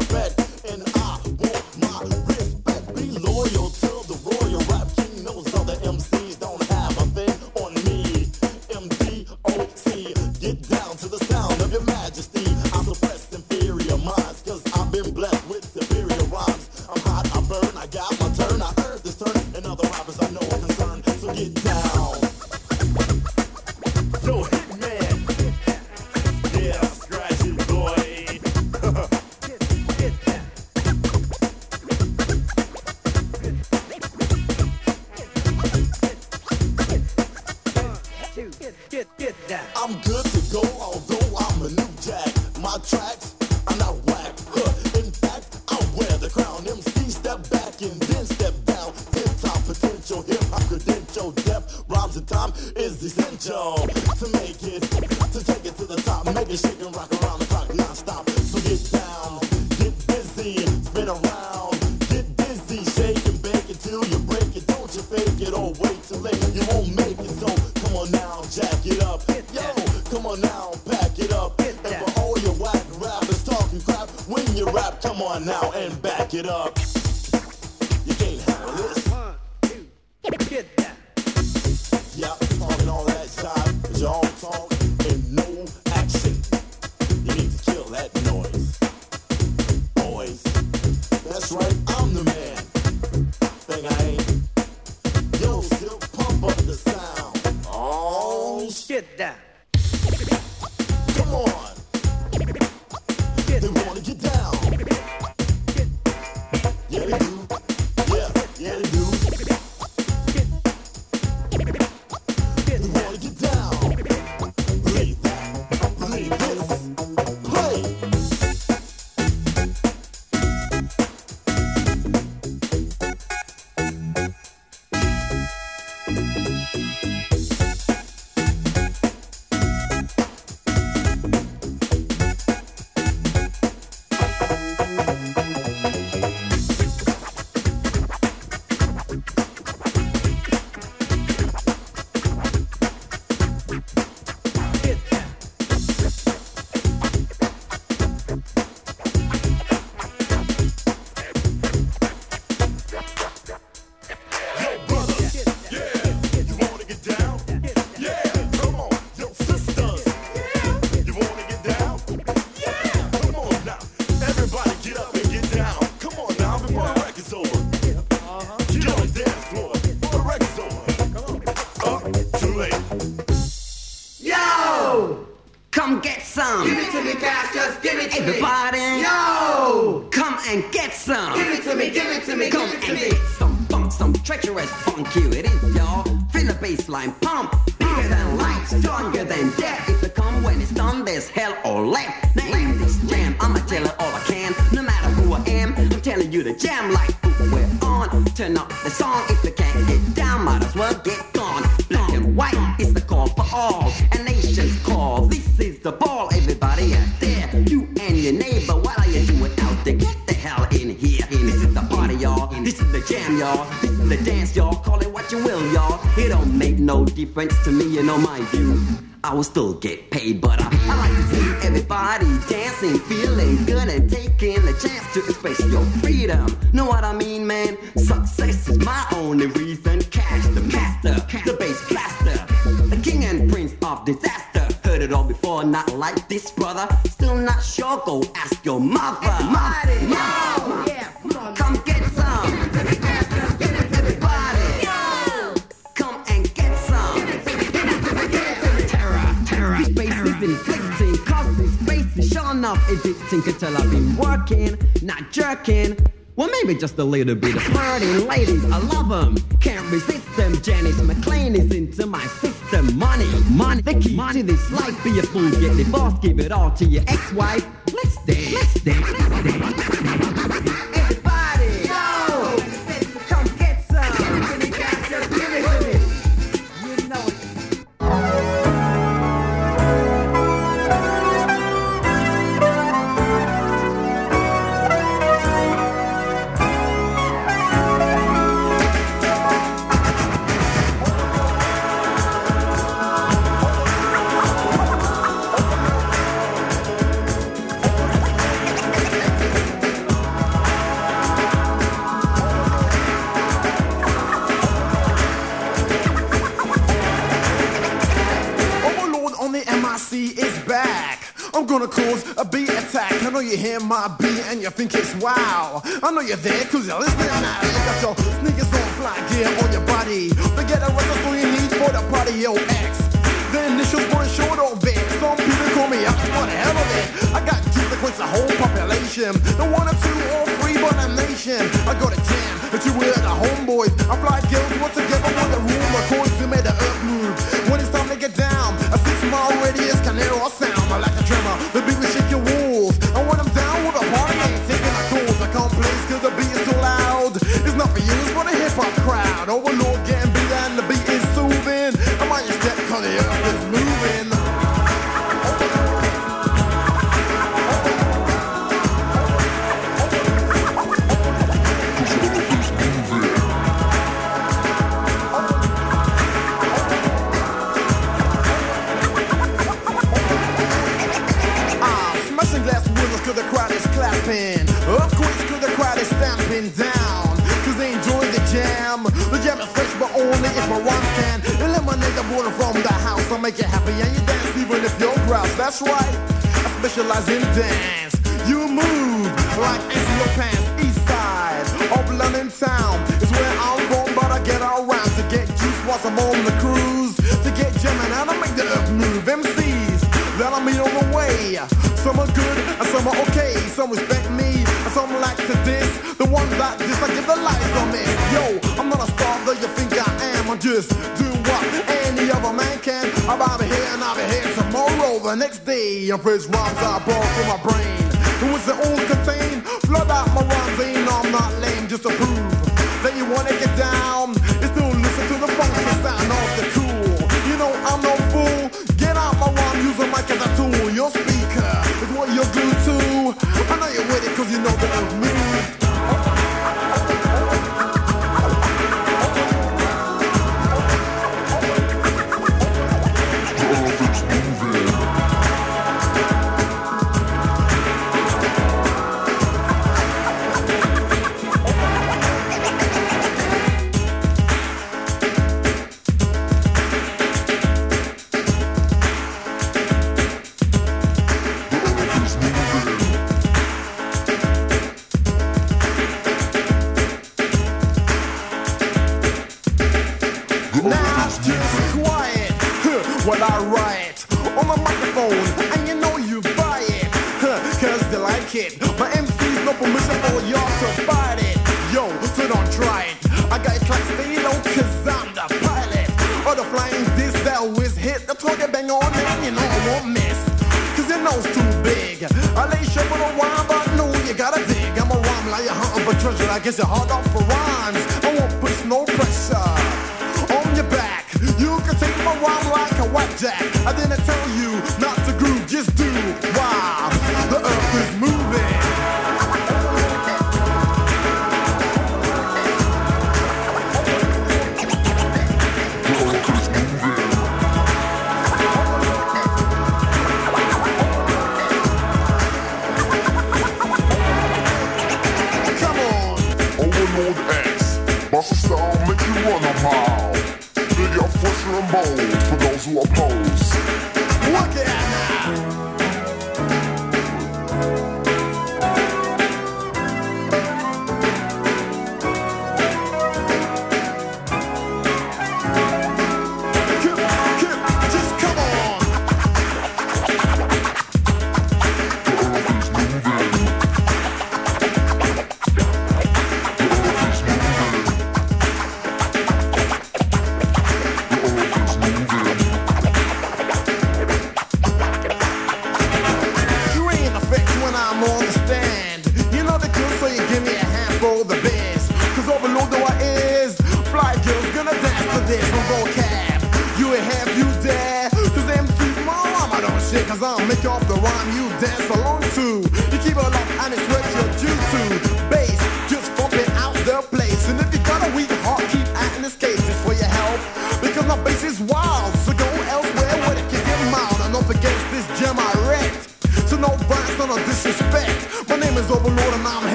already. don't. me, come and make some funk, some treacherous funk. You, it is, y'all. Feel the baseline, pump. will still get paid. But I, I like to see everybody dancing, feeling good, and taking the chance to express your freedom. not jerking. Well, maybe just a little bit of flirting. Ladies, I love them. Can't resist them. Janice McLean is into my system. Money, money, the key money. to this life. Be a fool, get divorced, give it all to your ex-wife. Let's dance, let's dance, let's dance. you hear my beat and you think it's wow. I know you're there cause you're listening now. Look at your sneakers on fly gear on your body. Forget the rest of all you need for the party, yo, X. The initials weren't short of it. Some people call me up for the hell of it. I got juice across the whole population. The one or two or three, but a nation. I go to jam, but you with the homeboys. I fly guilt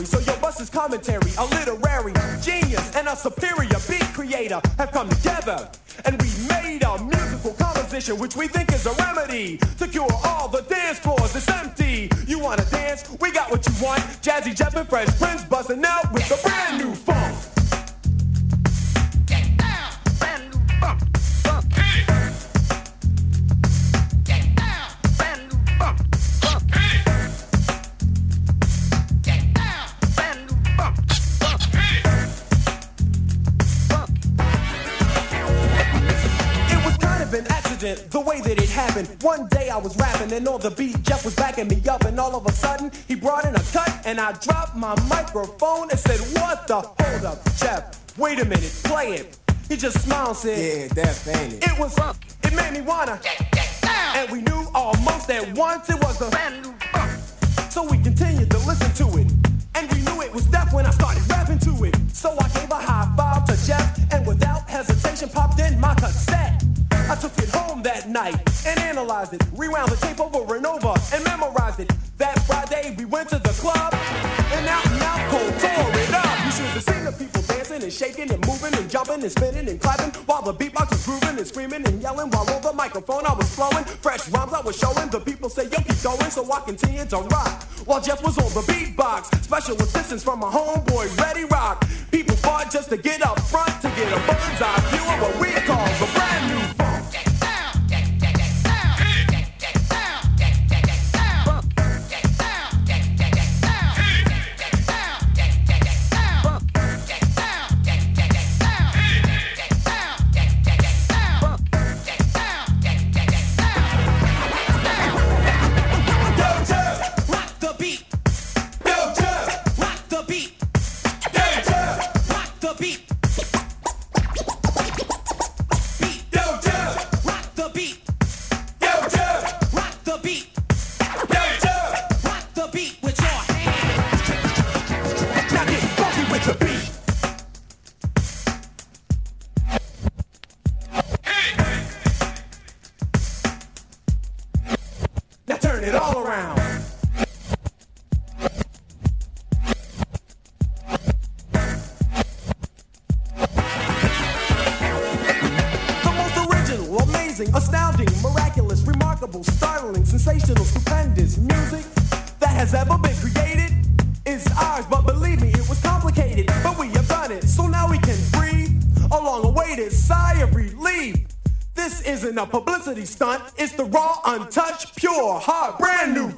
legendary. So your bus is commentary, a literary genius and a superior beat creator have come together. And we made a musical composition which we think is a remedy to cure all the dance floors that's empty. You wanna dance? We got what you want. Jazzy Jeff and Fresh Prince busting out with a brand new funk. Accident, the way that it happened. One day I was rapping and on the beat, Jeff was backing me up, and all of a sudden he brought in a cut, and I dropped my microphone and said, "What the? Hold up, Jeff. Wait a minute, play it." He just smiled and said, Yeah, that's ain't it. "It was funk. It made me wanna." And we knew almost at once it was a brand new funk. So we continued to listen to it. And we knew it was death when I started rapping to it. So I gave a high five to Jeff and without hesitation popped in my cassette. I took it home that night and analyzed it, rewound the tape over and over and memorized it. That Friday we went to the club and out and out cold tore it up. You should have seen the people dancing and shaking and moving and jumping and spinning and clapping while the beatbox was grooving and screaming and yelling while on the microphone I was flowing. Fresh rhymes I was showing. The people say, yo, keep going, so I continued to rock. While Jeff was on the beatbox, special assistance from my homeboy, Ready Rock. People fought just to get up front to get a bird's eye view of what we call the brand new stunt, it's the raw, untouched, pure, hard, brand new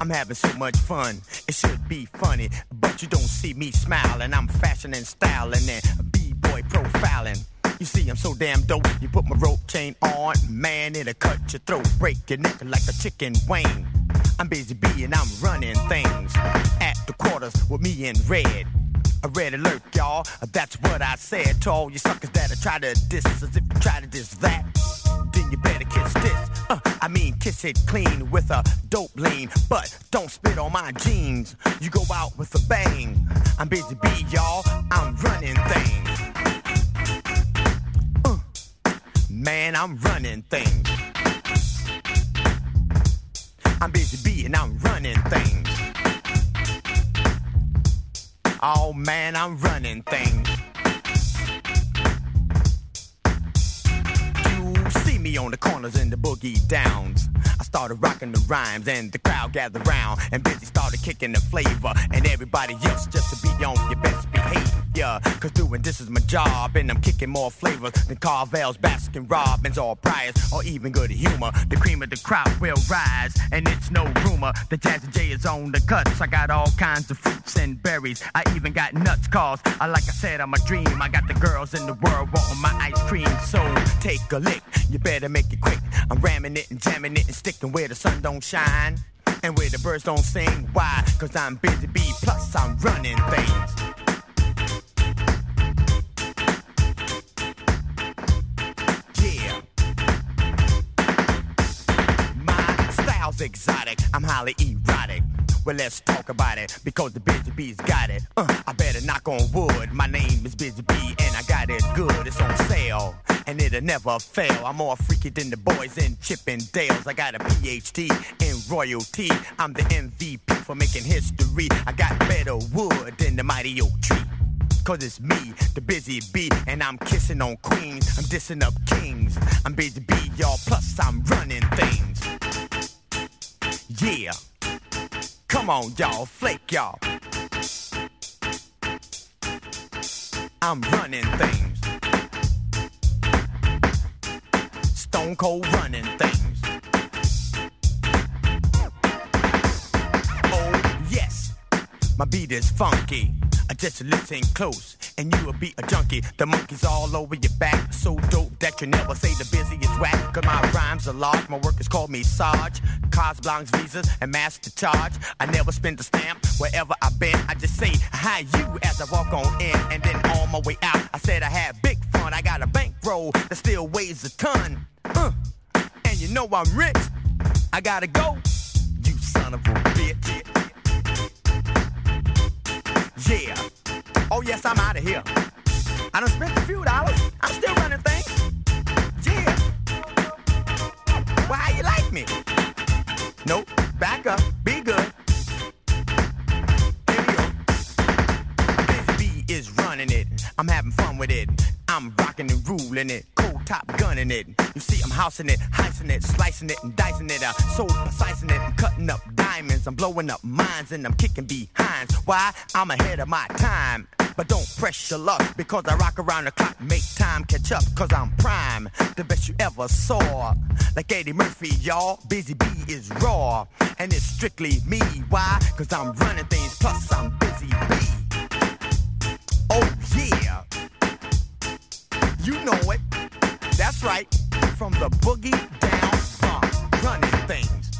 I'm having so much fun. It should be funny. But you don't see me smiling. I'm fashion and styling and B-boy profiling. You see, I'm so damn dope. You put my rope chain on, man, it'll cut your throat, break your neck like a chicken wing. I'm busy being, I'm running things at the quarters with me in red. A red alert, y'all. That's what I said to all you suckers that try to diss as if you try to diss that. Kiss it clean with a dope lean, but don't spit on my jeans. You go out with a bang. I'm busy bee, y'all. I'm running things. Uh, man, I'm running things. I'm busy bee and I'm running things. Oh man, I'm running things. You see me on the corners in the boogie downs. Started rocking the rhymes and the crowd gathered round and Busy started kicking the flavor and everybody else just to be on your best behavior. Cause doing this is my job and I'm kicking more flavors than Carvel's, Baskin Robbins or Breyers or even good humor. The cream of the crop will rise and it's no rumor. The Jazzy J is on the cuts. I got all kinds of fruits and berries. I even got nuts cause I like I said I'm a dream. I got the girls in the world wanting my ice cream. So take a lick. You better make it quick. I'm ramming it and jamming it and sticking where the sun don't shine. And where the birds don't sing, why? Cause I'm busy bee, plus I'm running things. Yeah. My style's exotic, I'm highly erotic. Well, let's talk about it because the Busy Bee's got it. Uh, I better knock on wood. My name is Busy Bee and I got it good. It's on sale and it'll never fail. I'm more freaky than the boys in Chippendales. I got a PhD in royalty. I'm the MVP for making history. I got better wood than the mighty oak tree. Cause it's me, the busy bee, and I'm kissing on queens. I'm dissing up kings. I'm busy bee, y'all, plus I'm running things. Yeah. Come on, y'all, flake y'all. I'm running things. Stone cold running things. Oh, yes, my beat is funky. I just listen close, and you will be a junkie. The monkeys all over your back, so dope that you never say the busy is whack. Cause my rhymes are large, my workers call me Sarge. Cars, visas, and master charge. I never spend a stamp wherever I've been. I just say hi you as I walk on in, and then on my way out, I said I had big fun. I got a bankroll that still weighs a ton. Uh, and you know I'm rich. I gotta go, you son of a bitch. Yeah. Oh yes, I'm out of here. I done spent a few dollars. I'm still running things. Yeah. Why how you like me? Nope. Back up. Be good. Here we go. Busy Bee is running it. I'm having fun with it. I'm rocking and ruling it. Cold top gunning it. You see, I'm housing it, heisting it, slicing it and dicing it out. So precising it and cutting up diamonds. I'm blowing up mines and I'm kicking behinds. Why? I'm ahead of my time. But don't press your luck because I rock around the clock, make time catch up cause I'm prime. The best you ever saw. Like Eddie Murphy, y'all. Busy Bee is raw. And it's strictly me. Why? Cause I'm running things plus I'm busy bee. Oh yeah. You know it. That's right. From the boogie down funk, running things.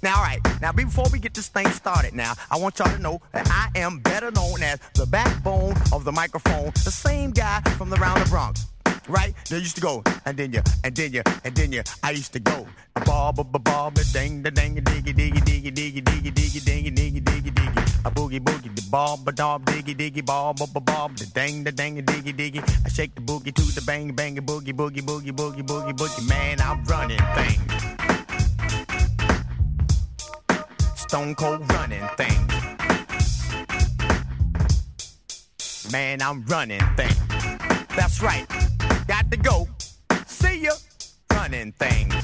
Now, all right. Now, before we get this thing started, now I want y'all to know that I am better known as the backbone of the microphone, the same guy from the round the Bronx. Right? They used to go, and then you, and then you, and then you. I used to go, bob, bob, bob, bob, ding, ding, diggy, diggy, diggy, diggy, diggy, diggy, diggy, diggy, A boogie, boogie, the bob, ba, dob, diggy, diggy, bob, bob, bob, the ding, da, ding, diggy, diggy. I shake the boogie to the bang, bang, boogie, boogie, boogie, boogie, boogie, boogie. Man, I'm running things. Stone cold running things. Man, I'm running things. That's right. Got to go. See ya. Running things.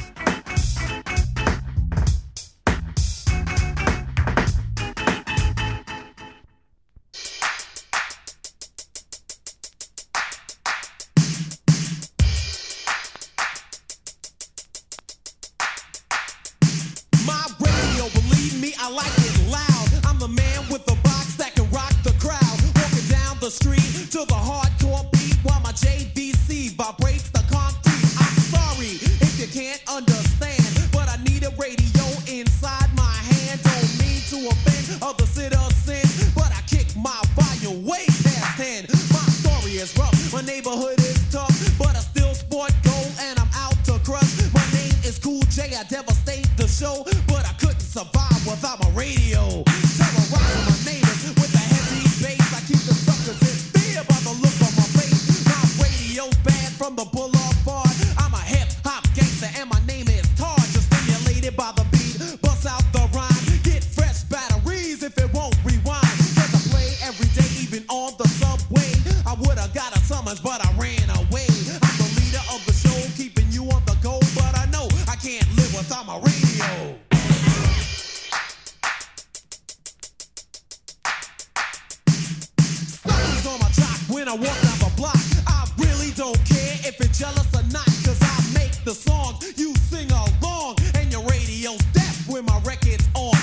My record's on.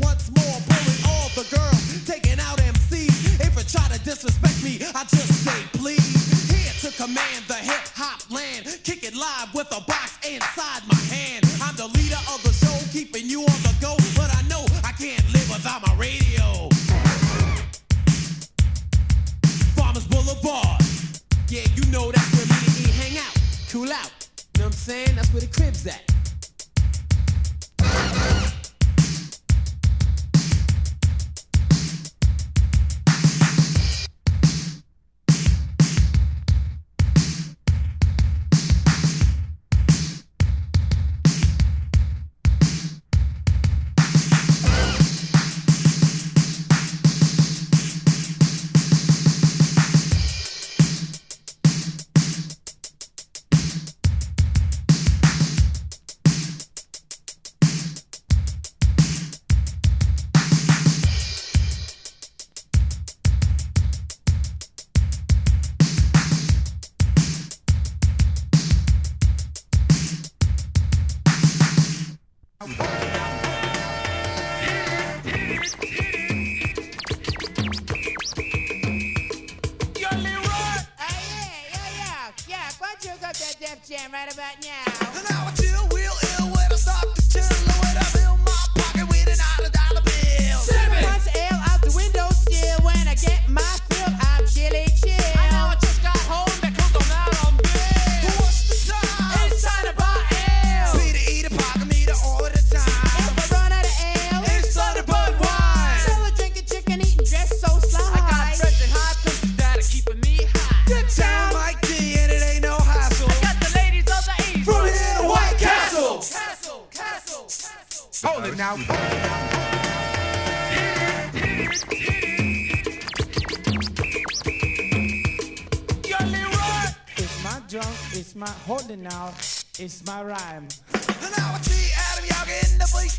Once more, now. It's my drum, it's my holding out, it's my rhyme. And now I see Adam Young in the place.